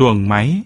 xuồng máy.